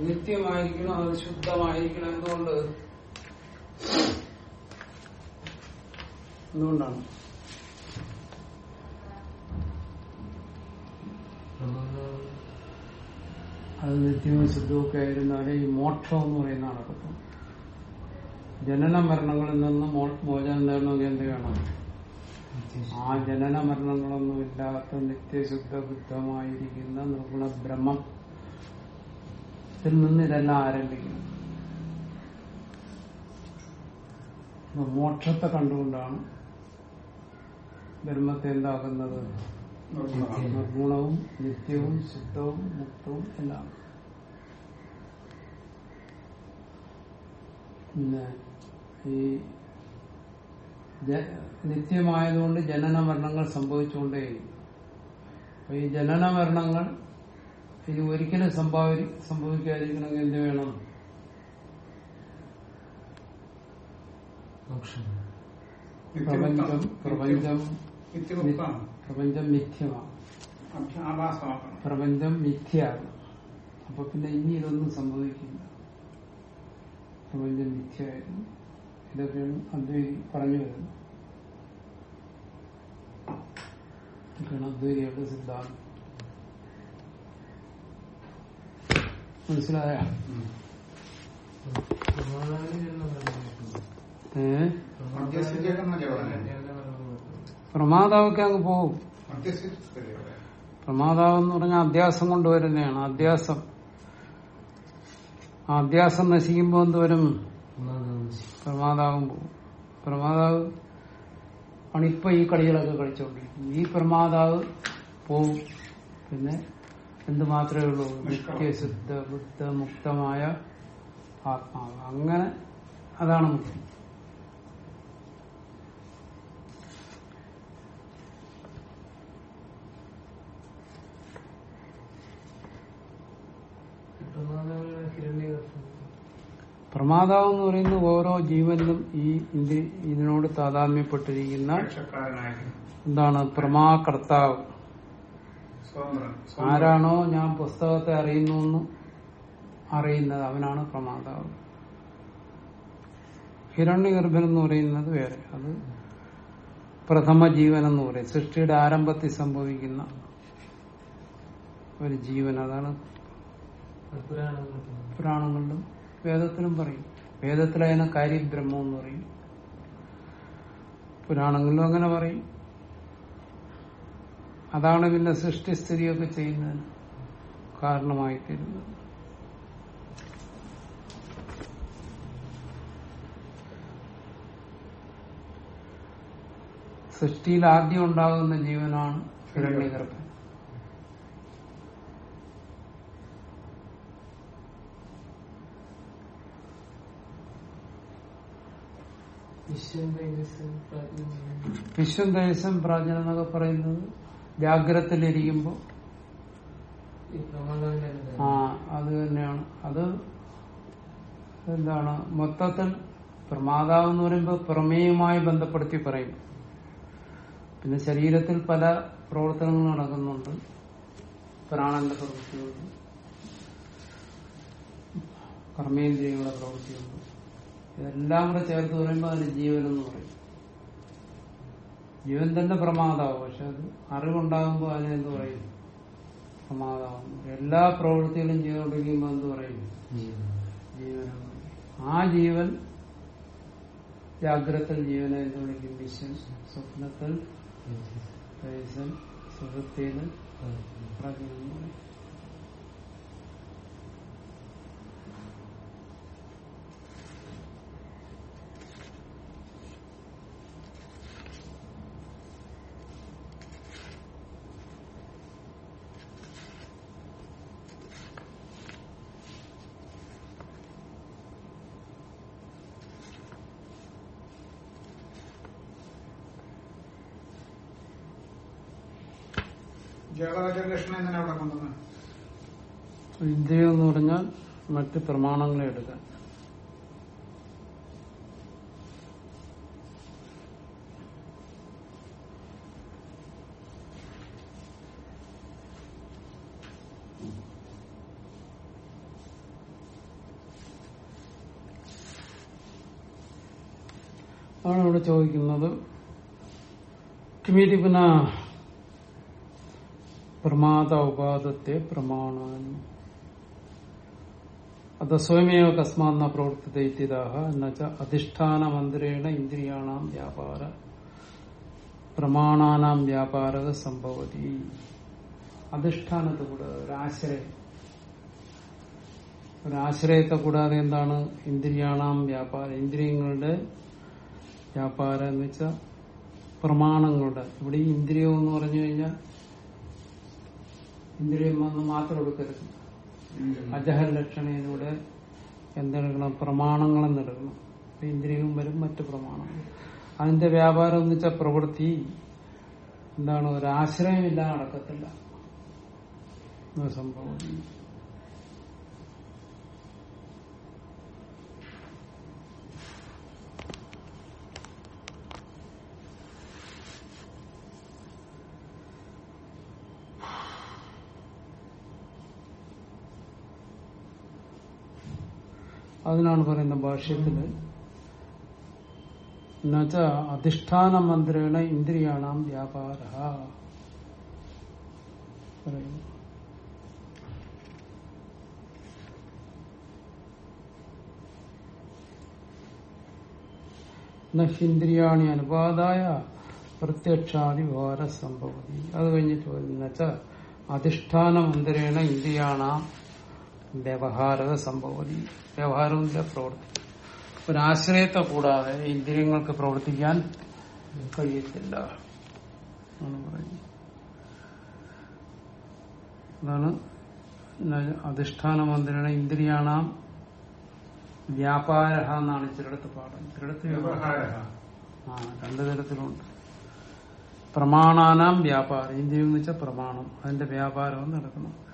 നിത്യമായിരിക്കണം അത് ശുദ്ധമായിരിക്കണം എന്തുകൊണ്ട് എന്തുകൊണ്ടാണ് പ്രമാദം അത് നിത്യവും ശുദ്ധവും ഒക്കെ ആയിരുന്നാലേ ഈ മോക്ഷം എന്ന് പറയുന്ന നടക്കത്തും ജനന മരണങ്ങളിൽ നിന്ന് മോ- മോചനം നേടണമെങ്കിൽ എന്ത് വേണം ആ ജനന മരണങ്ങളൊന്നും ഇല്ലാത്ത നിത്യശുദ്ധ ബുദ്ധമായിരിക്കുന്ന നിർഗുണ ബ്രഹ്മം. ഇതിൽ നിന്ന് ഇതെല്ലാം ആരംഭിക്കുന്നു. മോക്ഷത്തെ കണ്ടുകൊണ്ടാണ് ബ്രഹ്മത്തെ എന്താകുന്നത്? നിർഗുണവും നിത്യവും ശുദ്ധവും മുക്തവും എല്ലാം. പിന്നെ ഈ നിത്യമായതുകൊണ്ട് ജനന മരണങ്ങൾ സംഭവിച്ചുകൊണ്ടേയിരിക്കും. അപ്പൊ ഈ ജനന മരണങ്ങൾ ഇത് ഒരിക്കലും സംഭാവി സംഭവിക്കാതിരിക്കണമെങ്കിൽ എന്ത് വേണം? പ്രപഞ്ചം പ്രപഞ്ചം മിഥ്യമാണ് പ്രപഞ്ചം മിഥ്യയാണ്. അപ്പൊ പിന്നെ ഇനി ഇതൊന്നും സംഭവിക്കില്ല. പ്രപഞ്ചം മിഥ്യയായിരുന്നു. ഇതൊക്കെയാണ് അദ്ദേഹം പറഞ്ഞു വരുന്നത്. ഇതൊക്കെയാണ് അദ്വൈതിയുടെ സിദ്ധാന്തം മനസ്സിലായ? പ്രമാതാവൊക്കെ അങ്ങ് പോകും. പ്രമാതാവ് എന്ന് പറഞ്ഞാൽ അധ്യാസം കൊണ്ടുവരുന്നതാണ് അധ്യാസം ആ അധ്യാസം നശിക്കുമ്പോൾ എന്തോരും പ്രമാതാവും പോകും പ്രമാതാവ് ആണ് ഇപ്പൊ ഈ കളികളൊക്കെ കളിച്ചുകൊണ്ടിരിക്കുന്നത് ഈ പ്രമാതാവ് പോവും. പിന്നെ എന്ത് മാത്രമേ ഉള്ളൂ? നിത്യശുദ്ധ ബുദ്ധ മുക്തമായ ആത്മാവ്. അങ്ങനെ അതാണ് മുഖ്യം പ്രമാദാവിന് ഹിരണ്യ പ്രമാതാവ് എന്ന് പറയുന്ന ഓരോ ജീവനിലും ഈ ഇതിനോട് താതാമ്യപ്പെട്ടിരിക്കുന്ന എന്താണ്? പ്രമാകർത്താവ്. ആരാണോ ഞാൻ പുസ്തകത്തെ അറിയുന്നു എന്ന് അറിയുന്നത് അവനാണ് പ്രമാതാവ്. ഹിരണ്യഗർഭൻ എന്ന് പറയുന്നത് വേറെ. അത് പ്രഥമ ജീവൻ എന്ന് പറയും. സൃഷ്ടിയുടെ ആരംഭത്തിൽ സംഭവിക്കുന്ന ഒരു ജീവൻ. അതാണ് പുരാണങ്ങളിലും വേദത്തിലും പറയും. വേദത്തിലായതിനെ കാര്യം ബ്രഹ്മം എന്ന് പറയും. പുരാണങ്ങളിലും അങ്ങനെ പറയും. അതാണ് പിന്നെ സൃഷ്ടിസ്ഥിതിയൊക്കെ ചെയ്യുന്നതിന് കാരണമായി തീരുന്നത് സൃഷ്ടിയിൽ ആദ്യം ഉണ്ടാകുന്ന ജീവനാണ് ഹിരണ്യഗർഭൻ വിശ്വം തേജസ്സും പ്രാജ്ഞം എന്നൊക്കെ പറയുന്നത് വ്യാഗ്രത്തിലിരിക്കുമ്പോ ആ അത് തന്നെയാണ്. അത് എന്താണ്? മൊത്തത്തിൽ പ്രമാതാവ് എന്ന് പറയുമ്പോൾ പ്രമേയവുമായി ബന്ധപ്പെടുത്തി പറയും. പിന്നെ ശരീരത്തിൽ പല പ്രവർത്തനങ്ങൾ നടക്കുന്നുണ്ട്. പ്രാണന്റെ പ്രവൃത്തിയുണ്ട് കർമ്മേന്ദ്രിയങ്ങളുടെ പ്രവൃത്തിയുണ്ട് ഇതെല്ലാം കൂടെ ചേർത്ത് പറയുമ്പോൾ അതിന് ജീവൻ എന്ന് പറയും. ജീവൻ തന്നെ പ്രമാതാവ് പക്ഷെ അത് അറിവുണ്ടാകുമ്പോൾ അതിനെ എന്ത് പറയും? പ്രമാദാവും എല്ലാ പ്രവൃത്തികളും ജീവൻ ഉണ്ടെങ്കിയുമ്പോൾ എന്ത് പറയും? ജീവനെന്ന് ആ ജീവൻ ജാഗ്രത്തിൽ ജീവനെ എന്ത് വിളിക്കും? വിശ്വൻ സ്വപ്നത്തിൽ സുഹൃത്തിന് പ്രജ്ഞ ഇന്ദ്രിയം എന്ന് പറഞ്ഞാൽ മറ്റ് പ്രമാണങ്ങളെ എടുക്കാൻ ആണ് ഇവിടെ ചോദിക്കുന്നത്. കിമീതി പുന പ്രമാദ ഉപാദത്തെ പ്രമാണ അത് സ്വയമേവ കസ്മാന്ന പ്രവർത്തിത ഇത്യതാഹ എന്നുവെച്ച അധിഷ്ഠാന മന്ത്രേണ ഇന്ദ്രിയാണാം വ്യാപാര പ്രമാണാനാം വ്യാപാര സംഭവതി. അധിഷ്ഠാനത്തെ കൂടാതെ ഒരാശ്രയം. ഒരാശ്രയത്തെ കൂടാതെ എന്താണ്? ഇന്ദ്രിയാണാം വ്യാപാര ഇന്ദ്രിയങ്ങളുടെ വ്യാപാരം എന്ന് വെച്ചാൽ പ്രമാണങ്ങളുടെ. ഇവിടെ ഇന്ദ്രിയം എന്ന് പറഞ്ഞു കഴിഞ്ഞാൽ ഇന്ദ്രിയം വന്ന് മാത്രം എടുക്കരുത്. അജഹ ലക്ഷണയിലൂടെ എന്തെടുക്കണം? പ്രമാണങ്ങളെന്ന് എടുക്കണം ഇന്ദ്രിയവും വരും മറ്റു പ്രമാണങ്ങൾ. അതിന്റെ വ്യാപാരം എന്ന് വെച്ചാൽ പ്രവൃത്തി. എന്താണ്? ഒരാശ്രയമില്ല നടക്കത്തില്ല. സംഭവം. അതിനാണ് പറയുന്നത് ഭാഷ്യത്തിൽ. എന്നുവെച്ചാ അധിഷ്ഠാന മന്ത്രേണ ഇന്ദ്രിയാണാം വ്യാപാര. ഹിന്ദ്രിയാണി അനുപാതായ പ്രത്യക്ഷാണി വ്യവഹാര സംഭവതി. അത് കഴിഞ്ഞിട്ട് വരുന്ന അധിഷ്ഠാന മന്ത്രേണ ഇന്ദ്രിയാണാം വ്യവഹാരക സംഭവതി വ്യവഹാരമില്ല പ്രവർത്തി ഒരാശ്രയത്തെ കൂടാതെ ഇന്ദ്രിയങ്ങൾക്ക് പ്രവർത്തിക്കാൻ കഴിയത്തില്ല അതാണ് അധിഷ്ഠാന മന്ത്രിണ ഇന്ദ്രിയാണാം വ്യാപാര എന്നാണ് ചിലടത്ത് പാഠം ചിലടത്ത് വ്യവഹാര ആ രണ്ടു തരത്തിലുണ്ട്. പ്രമാണാനാം വ്യാപാരം. ഇന്ത്യ എന്ന് വെച്ചാൽ പ്രമാണം. അതിന്റെ വ്യാപാരം നടക്കണം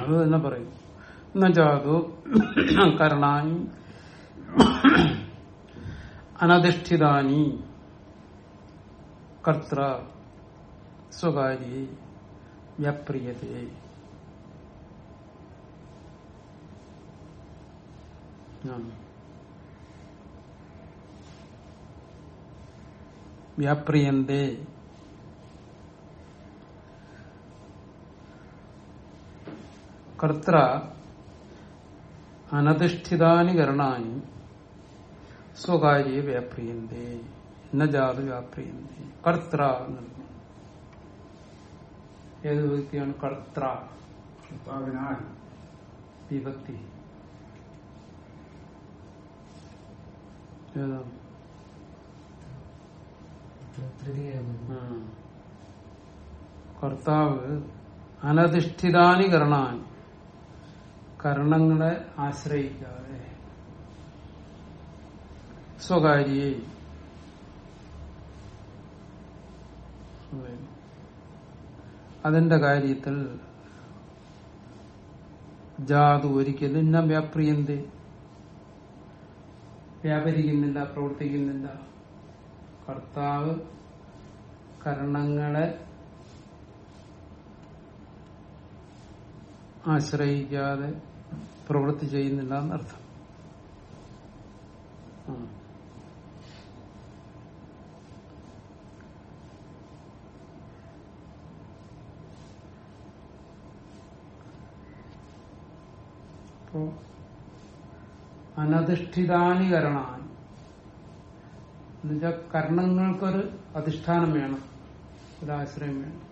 അത് തന്നെ പറയും. എന്നുവെച്ചാതു കരണാനി അനധിഷ്ഠിതാനി കർത്ര സ്വകാര്യ വ്യാപ്രിയതേ. വ്യാപ്രിയന്തേ. കർത്ര അനധിഷ്ഠിതാനി കരണാനി സ്വകാര്യ വ്യാപ്രിയന്തേ ജാതു വ്യാപ്രിയന്തേ. കർത്ര ഏത് വ്യക്തിയാണ് കർത്ര വിഭക്തി. ഉം. കർത്താവ് അനധിഷ്ഠിതാനി കരണാൻ കരണങ്ങളെ ആശ്രയിക്കാതെ സ്വകാര്യെ അതിന്റെ കാര്യത്തിൽ ജാതു ഒരിക്കലും ഇന്ന വ്യാപ്രിയന്ത്. വ്യാപരിക്കുന്നില്ല പ്രവർത്തിക്കുന്നില്ല. കർത്താവ് കരണങ്ങളെ ആശ്രയിക്കാതെ പ്രവൃത്തി ചെയ്യുന്നില്ല എന്നർത്ഥം. അനധിഷ്ഠിതാനികരണ എന്നുവെച്ചാൽ കർണങ്ങൾക്കൊരു അധിഷ്ഠാനം വേണം. ഒരാശ്രയം വേണം.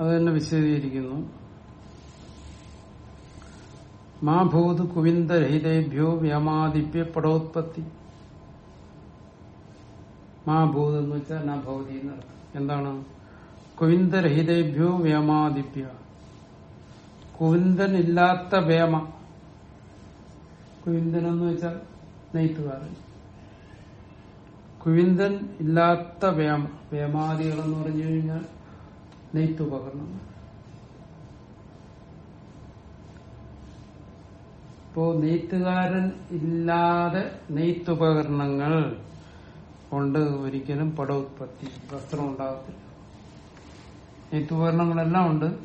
അത് തന്നെ വിശദീകരിക്കുന്നു. മാ ഭൂത് കുവിന്ദരഹിതേഭ്യോ വ്യാമാദിപ്യ പടോത്പത്തി. മാ ഭൂത് എന്ന് വെച്ചാൽ ന ഭൗതി എന്താണ്? കുവിന്ദരഹിതേഭ്യോ വ്യാമാദിപ്യ. കുവിന്ദൻ ഇല്ലാത്ത വേമ കുവിന്ദൻ എന്ന് വെച്ചാൽ നെയ്ത്തുകാരൻ കുവിന്ദൻ ഇല്ലാത്ത വേമ വേമാദികൾ എന്ന് പറഞ്ഞു കഴിഞ്ഞാൽ നെയ്ത്തുപകരണങ്ങൾ ഇപ്പോ നെയ്ത്തുകാരൻ ഇല്ലാതെ നെയ്ത്തുപകരണങ്ങൾ കൊണ്ട് ഒരിക്കലും പടോത്പത്തി വസ്ത്രം ഉണ്ടാകത്തില്ല. നെയ്ത്തുപകരണങ്ങളെല്ലാം ഉണ്ട്.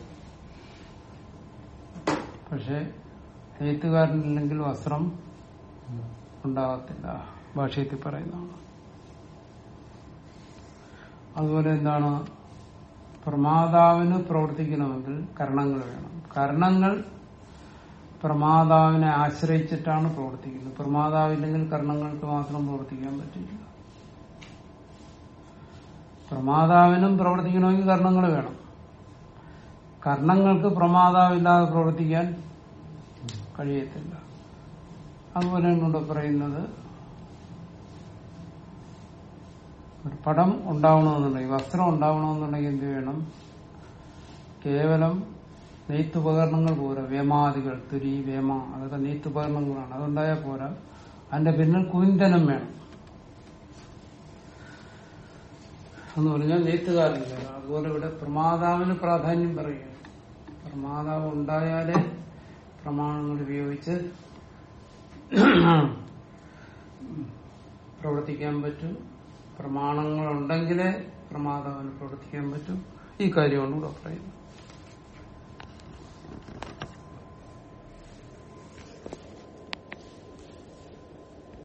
പക്ഷെ നെയ്ത്തുകാരനില്ലെങ്കിൽ വസ്ത്രം ഉണ്ടാകത്തില്ല ഭാഷയത്തിൽ പറയുന്നതാണ്. അതുപോലെ എന്താണ് പ്രമാതാവിന് പ്രവർത്തിക്കണമെങ്കിൽ കരണങ്ങൾ വേണം. കരണങ്ങൾ പ്രമാതാവിനെ ആശ്രയിച്ചിട്ടാണ് പ്രവർത്തിക്കുന്നത്. പ്രമാതാവില്ലെങ്കിൽ കർണങ്ങൾക്ക് മാത്രം പ്രവർത്തിക്കാൻ പറ്റില്ല. പ്രമാതാവിനും പ്രവർത്തിക്കണമെങ്കിൽ കർണങ്ങൾ വേണം. കർണങ്ങൾക്ക് പ്രമാതാവില്ലാതെ പ്രവർത്തിക്കാൻ കഴിയത്തില്ല. അതുപോലെ കൊണ്ട് പറയുന്നത് ഒരു പടം ഉണ്ടാവണമെന്നുണ്ടെങ്കിൽ വസ്ത്രം ഉണ്ടാവണമെന്നുണ്ടെങ്കിൽ എന്ത് വേണം കേവലം നെയ്ത്തുപകരണങ്ങൾ പോരാ. വേമാദികൾ തുരി വേമ അതൊക്കെ നെയ്ത്തുപകരണങ്ങളാണ്. അതുണ്ടായാൽ പോരാ. അതിന്റെ പിന്നിൽ കുന്തനം വേണം. എന്ന് പറഞ്ഞാൽ നെയ്ത്തുകാരനില്ല. അതുപോലെ ഇവിടെ പ്രമാതാവിന് പ്രാധാന്യം പറയുക. പ്രമാതാവ് ഉണ്ടായാലേ പ്രമാണങ്ങൾ ഉപയോഗിച്ച് പ്രവർത്തിക്കാൻ പറ്റും. പ്രമാണങ്ങൾ ഉണ്ടെങ്കിലേ പ്രമാതാവിന് പ്രവർത്തിക്കാൻ പറ്റും. ഈ കാര്യമാണ് ഇവിടെ പറയുന്നത്